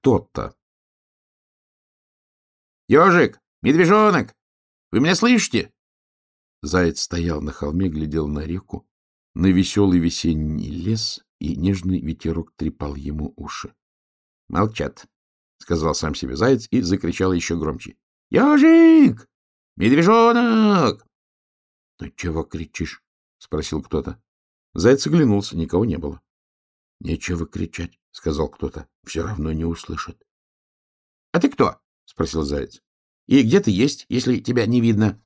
кто-то. — Ежик! Медвежонок! Вы меня слышите? Заяц стоял на холме, глядел на реку, на веселый весенний лес, и нежный ветерок трепал ему уши. — Молчат, — сказал сам себе заяц и закричал еще громче. — Ежик! Медвежонок! — Ты чего кричишь? — спросил кто-то. Заяц оглянулся, никого не было. — Нечего кричать, — сказал кто-то. — Все равно не услышат. — А ты кто? — спросил заяц. — И где ты есть, если тебя не видно?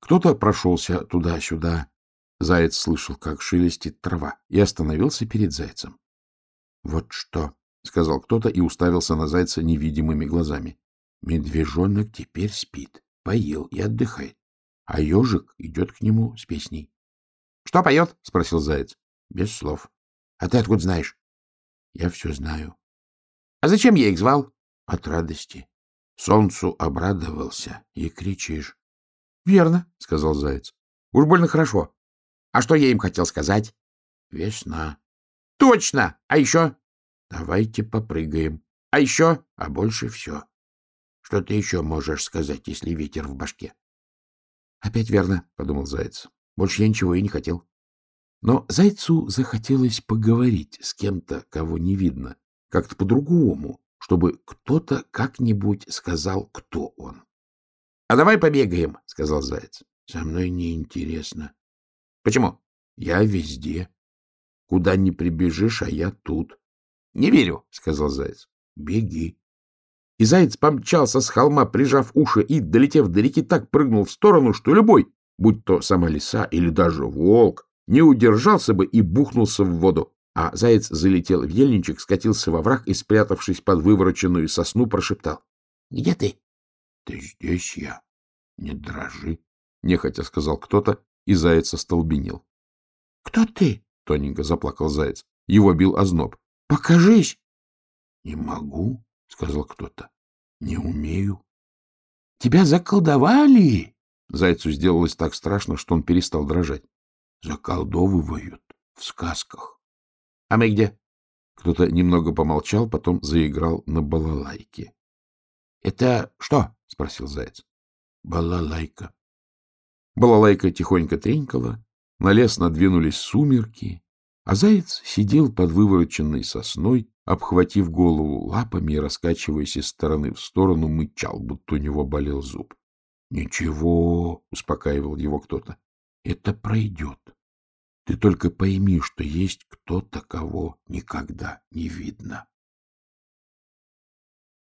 Кто-то прошелся туда-сюда. Заяц слышал, как шелестит трава, и остановился перед зайцем. — Вот что, — сказал кто-то и уставился на зайца невидимыми глазами. — Медвежонок теперь спит, поел и отдыхает, а ежик идет к нему с песней. — Что поет? — спросил заяц. — Без слов. — А ты откуда знаешь? — Я все знаю. — А зачем я их звал? — От радости. Солнцу обрадовался и кричишь. — Верно, — сказал заяц. — Уж больно хорошо. А что я им хотел сказать? — Весна. — Точно! А еще? — Давайте попрыгаем. — А еще? — А больше все. Что ты еще можешь сказать, если ветер в башке? — Опять верно, — подумал заяц. Больше я ничего и не хотел. Но зайцу захотелось поговорить с кем-то, кого не видно, как-то по-другому, чтобы кто-то как-нибудь сказал, кто он. — А давай побегаем, — сказал заяц. — Со мной неинтересно. — Почему? — Я везде. Куда ни прибежишь, а я тут. — Не верю, — сказал заяц. — Беги. И заяц помчался с холма, прижав уши, и, долетев до реки, так прыгнул в сторону, что любой, будь то сама лиса или даже волк, не удержался бы и бухнулся в воду. А заяц залетел в ельничек, скатился во враг и, спрятавшись под вывороченную сосну, прошептал. — Где ты? — Ты здесь я. Не дрожи, — нехотя сказал кто-то, и заяц остолбенел. — Кто ты? — тоненько заплакал заяц. Его бил озноб. — Покажись. — Не могу, — сказал кто-то. — Не умею. — Тебя заколдовали? Зайцу сделалось так страшно, что он перестал дрожать. — Заколдовывают в сказках. — А мы где? Кто-то немного помолчал, потом заиграл на балалайке. — Это что? — спросил заяц. — Балалайка. Балалайка тихонько тренькала, на лес надвинулись сумерки, а заяц сидел под вывороченной сосной, обхватив голову лапами и, раскачиваясь из стороны в сторону, мычал, будто у него болел зуб. — Ничего, — успокаивал его кто-то, — это пройдет. Ты только пойми, что есть кто-то, кого никогда не видно.